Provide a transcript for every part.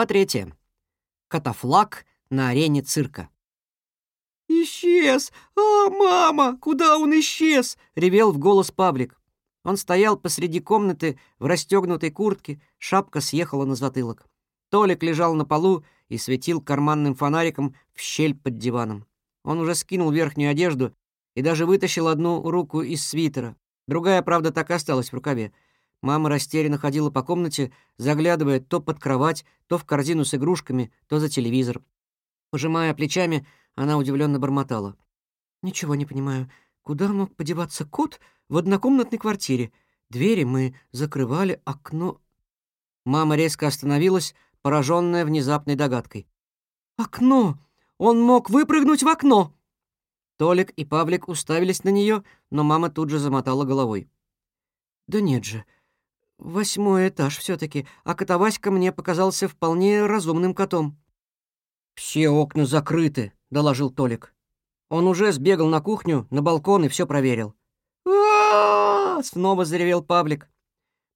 Глава третья. Катафлаг на арене цирка. «Исчез! А, мама! Куда он исчез?» — ревел в голос Павлик. Он стоял посреди комнаты в расстегнутой куртке, шапка съехала на затылок. Толик лежал на полу и светил карманным фонариком в щель под диваном. Он уже скинул верхнюю одежду и даже вытащил одну руку из свитера. Другая, правда, так и осталась в рукаве. Мама растерянно ходила по комнате, заглядывая то под кровать, то в корзину с игрушками, то за телевизор. Пожимая плечами, она удивленно бормотала. «Ничего не понимаю. Куда мог подеваться кот в однокомнатной квартире? Двери мы закрывали, окно...» Мама резко остановилась, пораженная внезапной догадкой. «Окно! Он мог выпрыгнуть в окно!» Толик и Павлик уставились на нее, но мама тут же замотала головой. «Да нет же. Восьмой этаж все таки а Котоваська мне показался вполне разумным котом». «Все окна закрыты», — доложил Толик. Он уже сбегал на кухню, на балкон и все проверил. снова заревел Павлик.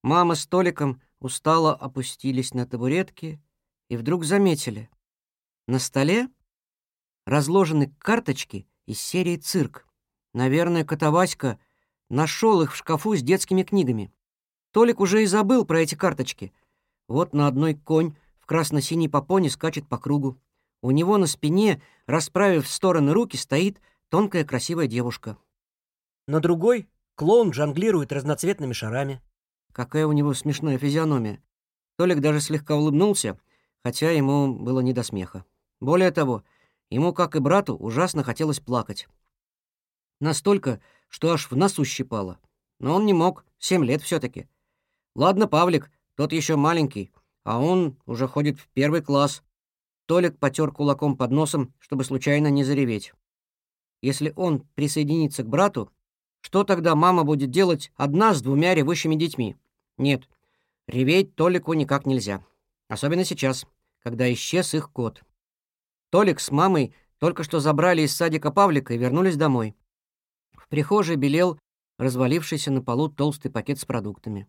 Мама с Толиком устало опустились на табуретки и вдруг заметили. На столе разложены карточки из серии «Цирк». Наверное, Котоваська нашел их в шкафу с детскими книгами. Толик уже и забыл про эти карточки. Вот на одной конь в красно-синей попоне скачет по кругу. У него на спине, расправив в стороны руки, стоит тонкая красивая девушка. На другой клоун жонглирует разноцветными шарами. Какая у него смешная физиономия. Толик даже слегка улыбнулся, хотя ему было не до смеха. Более того, ему, как и брату, ужасно хотелось плакать. Настолько, что аж в носу щипало. Но он не мог, семь лет все таки Ладно, Павлик, тот еще маленький, а он уже ходит в первый класс. Толик потер кулаком под носом, чтобы случайно не зареветь. Если он присоединится к брату, что тогда мама будет делать одна с двумя ревущими детьми? Нет, реветь Толику никак нельзя. Особенно сейчас, когда исчез их кот. Толик с мамой только что забрали из садика Павлика и вернулись домой. В прихожей белел развалившийся на полу толстый пакет с продуктами.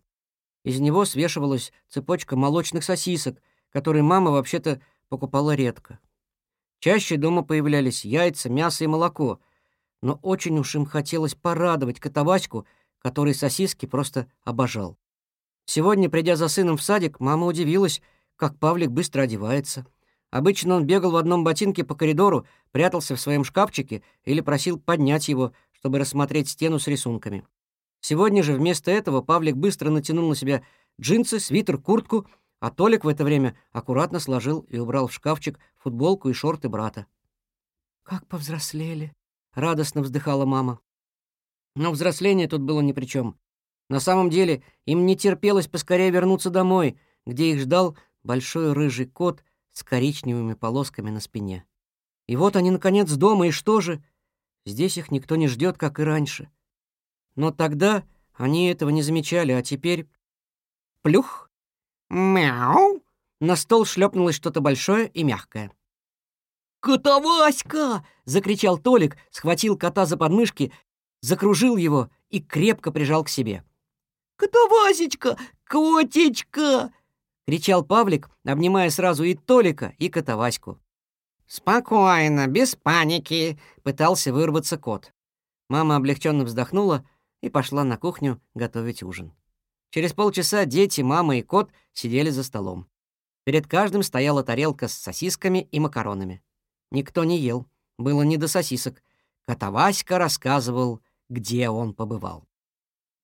Из него свешивалась цепочка молочных сосисок, которые мама вообще-то покупала редко. Чаще дома появлялись яйца, мясо и молоко, но очень уж им хотелось порадовать Котоваську, который сосиски просто обожал. Сегодня, придя за сыном в садик, мама удивилась, как Павлик быстро одевается. Обычно он бегал в одном ботинке по коридору, прятался в своем шкафчике или просил поднять его, чтобы рассмотреть стену с рисунками. Сегодня же вместо этого Павлик быстро натянул на себя джинсы, свитер, куртку — а Толик в это время аккуратно сложил и убрал в шкафчик футболку и шорты брата. «Как повзрослели!» — радостно вздыхала мама. Но взросление тут было ни при чем. На самом деле им не терпелось поскорее вернуться домой, где их ждал большой рыжий кот с коричневыми полосками на спине. И вот они, наконец, дома, и что же? Здесь их никто не ждет, как и раньше. Но тогда они этого не замечали, а теперь... Плюх! «Мяу!» На стол шлепнулось что-то большое и мягкое. «Котоваська!» — закричал Толик, схватил кота за подмышки, закружил его и крепко прижал к себе. «Котовасечка! Котечка!» — кричал Павлик, обнимая сразу и Толика, и Котоваську. «Спокойно, без паники!» — пытался вырваться кот. Мама облегченно вздохнула и пошла на кухню готовить ужин. Через полчаса дети, мама и кот сидели за столом. Перед каждым стояла тарелка с сосисками и макаронами. Никто не ел, было не до сосисок. Котоваська рассказывал, где он побывал.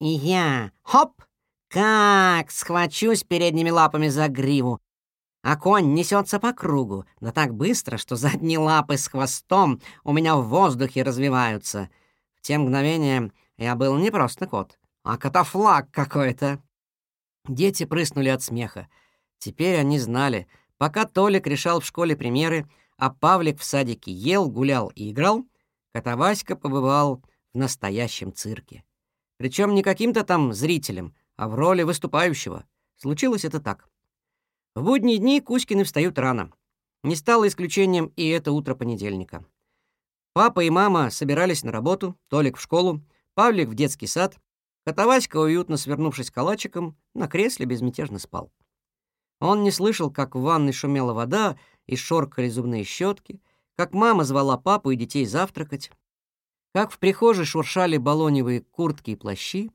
И я, хоп, как схвачусь передними лапами за гриву, а конь несется по кругу, да так быстро, что задние лапы с хвостом у меня в воздухе развиваются. В те мгновения я был не просто кот, а катафлаг какой-то!» Дети прыснули от смеха. Теперь они знали, пока Толик решал в школе примеры, а Павлик в садике ел, гулял и играл, Котоваська побывал в настоящем цирке. Причем не каким-то там зрителем, а в роли выступающего. Случилось это так. В будние дни Кузькины встают рано. Не стало исключением и это утро понедельника. Папа и мама собирались на работу, Толик в школу, Павлик в детский сад, Котоваська, уютно свернувшись калачиком, на кресле безмятежно спал. Он не слышал, как в ванной шумела вода и шоркали зубные щетки, как мама звала папу и детей завтракать, как в прихожей шуршали балоневые куртки и плащи.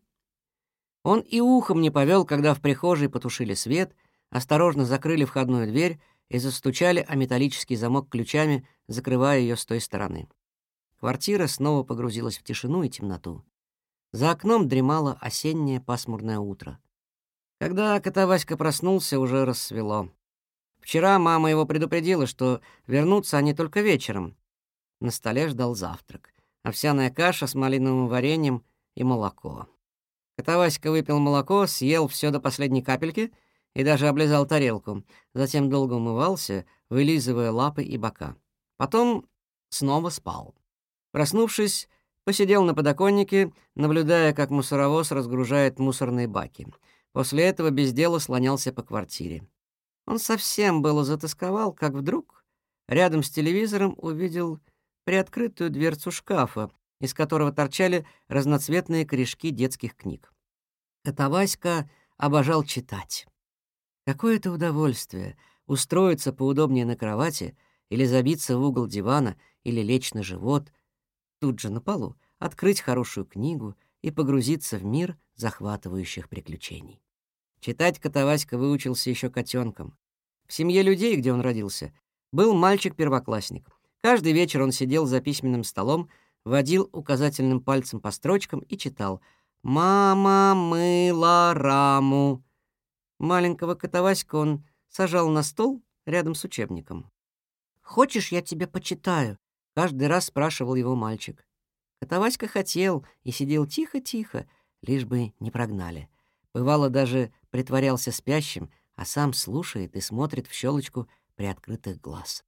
Он и ухом не повел, когда в прихожей потушили свет, осторожно закрыли входную дверь и застучали о металлический замок ключами, закрывая ее с той стороны. Квартира снова погрузилась в тишину и темноту. За окном дремало осеннее пасмурное утро. Когда Котоваська проснулся, уже рассвело. Вчера мама его предупредила, что вернутся они только вечером. На столе ждал завтрак. Овсяная каша с малиновым вареньем и молоко. Котоваська выпил молоко, съел все до последней капельки — и даже облизал тарелку, затем долго умывался, вылизывая лапы и бока. Потом снова спал. Проснувшись, посидел на подоконнике, наблюдая, как мусоровоз разгружает мусорные баки. После этого без дела слонялся по квартире. Он совсем было затасковал, как вдруг рядом с телевизором увидел приоткрытую дверцу шкафа, из которого торчали разноцветные корешки детских книг. Это Васька обожал читать. Какое это удовольствие устроиться поудобнее на кровати или забиться в угол дивана или лечь на живот, тут же на полу, открыть хорошую книгу и погрузиться в мир захватывающих приключений. Читать Котоваська выучился еще котенком. В семье людей, где он родился, был мальчик-первоклассник. Каждый вечер он сидел за письменным столом, водил указательным пальцем по строчкам и читал «Мама мыла раму». Маленького Котоваська он сажал на стол рядом с учебником. «Хочешь, я тебе почитаю?» — каждый раз спрашивал его мальчик. Котоваська хотел и сидел тихо-тихо, лишь бы не прогнали. Бывало, даже притворялся спящим, а сам слушает и смотрит в щелочку приоткрытых глаз.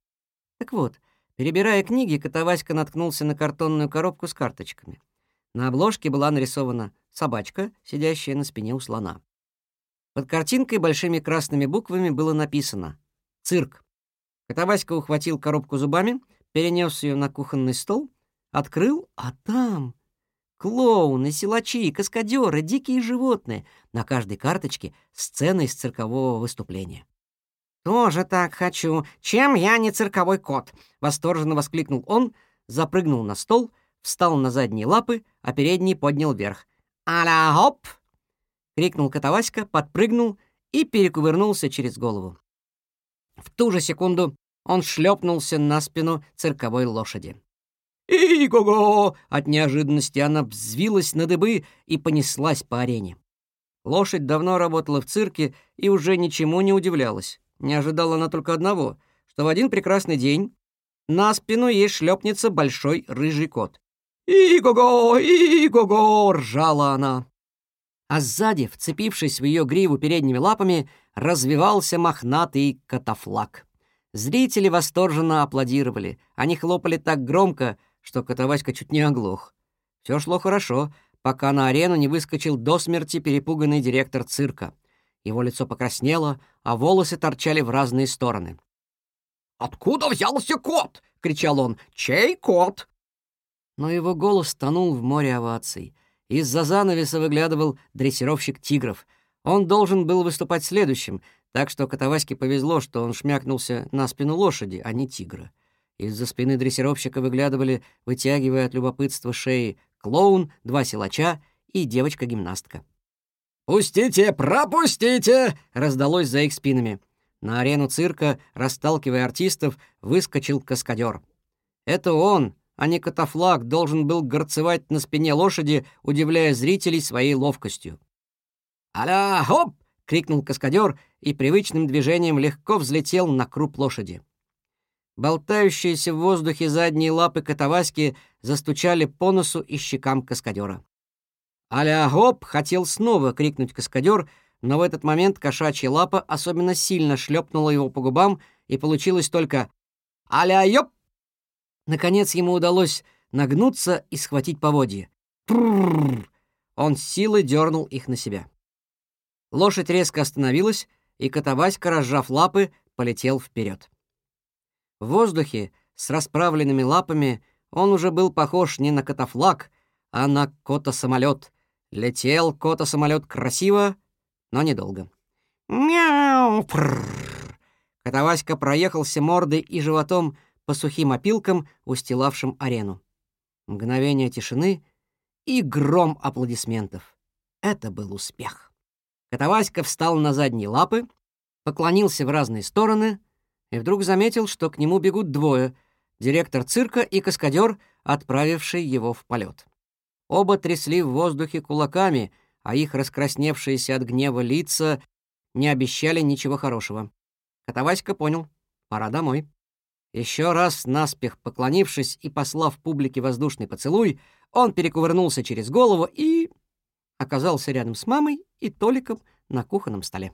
Так вот, перебирая книги, Котоваська наткнулся на картонную коробку с карточками. На обложке была нарисована собачка, сидящая на спине у слона. Под картинкой большими красными буквами было написано «Цирк». Котоваська ухватил коробку зубами, перенес ее на кухонный стол, открыл, а там клоуны, силачи, каскадеры, дикие животные. На каждой карточке сцена из циркового выступления. «Тоже так хочу. Чем я не цирковой кот?» — восторженно воскликнул он, запрыгнул на стол, встал на задние лапы, а передние поднял вверх. «Аля, хоп!» — крикнул Котоваська, подпрыгнул и перекувырнулся через голову. В ту же секунду он шлепнулся на спину цирковой лошади. «И-го-го!» От неожиданности она взвилась на дыбы и понеслась по арене. Лошадь давно работала в цирке и уже ничему не удивлялась. Не ожидала она только одного, что в один прекрасный день на спину ей шлепнется большой рыжий кот. «И-го-го! И-го-го!» — ржала она а сзади, вцепившись в ее гриву передними лапами, развивался мохнатый катафлак. Зрители восторженно аплодировали. Они хлопали так громко, что Котоваська чуть не оглох. Все шло хорошо, пока на арену не выскочил до смерти перепуганный директор цирка. Его лицо покраснело, а волосы торчали в разные стороны. «Откуда взялся кот?» — кричал он. «Чей кот?» Но его голос тонул в море оваций. Из-за занавеса выглядывал дрессировщик тигров. Он должен был выступать следующим, так что Котоваське повезло, что он шмякнулся на спину лошади, а не тигра. Из-за спины дрессировщика выглядывали, вытягивая от любопытства шеи, клоун, два силача и девочка-гимнастка. «Пустите, пропустите!» — раздалось за их спинами. На арену цирка, расталкивая артистов, выскочил каскадер. Это он, а не катафлак должен был горцевать на спине лошади, удивляя зрителей своей ловкостью. «Аля, хоп!» — крикнул каскадер и привычным движением легко взлетел на круп лошади. Болтающиеся в воздухе задние лапы Катаваськи застучали по носу и щекам каскадера. «Аля, хоп!» — хотел снова крикнуть каскадер, но в этот момент кошачья лапа особенно сильно шлепнула его по губам, и получилось только «Аля, ёп!» Наконец ему удалось нагнуться и схватить поводья. Он силой дернул их на себя. Лошадь резко остановилась, и Котоваська, разжав лапы, полетел вперед. В воздухе с расправленными лапами он уже был похож не на котофлаг, а на кота-самолет. Летел кота-самолет красиво, но недолго. «Мяу!» Котоваська проехался мордой и животом по сухим опилкам, устилавшим арену. Мгновение тишины и гром аплодисментов. Это был успех. Котоваська встал на задние лапы, поклонился в разные стороны и вдруг заметил, что к нему бегут двое — директор цирка и каскадер, отправивший его в полет. Оба трясли в воздухе кулаками, а их раскрасневшиеся от гнева лица не обещали ничего хорошего. Котоваська понял — пора домой. Еще раз наспех поклонившись и послав публике воздушный поцелуй, он перекувырнулся через голову и оказался рядом с мамой и Толиком на кухонном столе.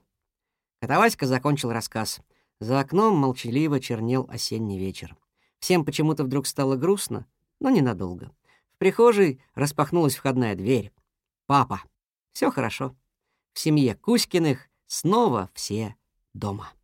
Котоваська закончил рассказ. За окном молчаливо чернел осенний вечер. Всем почему-то вдруг стало грустно, но ненадолго. В прихожей распахнулась входная дверь. «Папа, все хорошо. В семье Кузькиных снова все дома».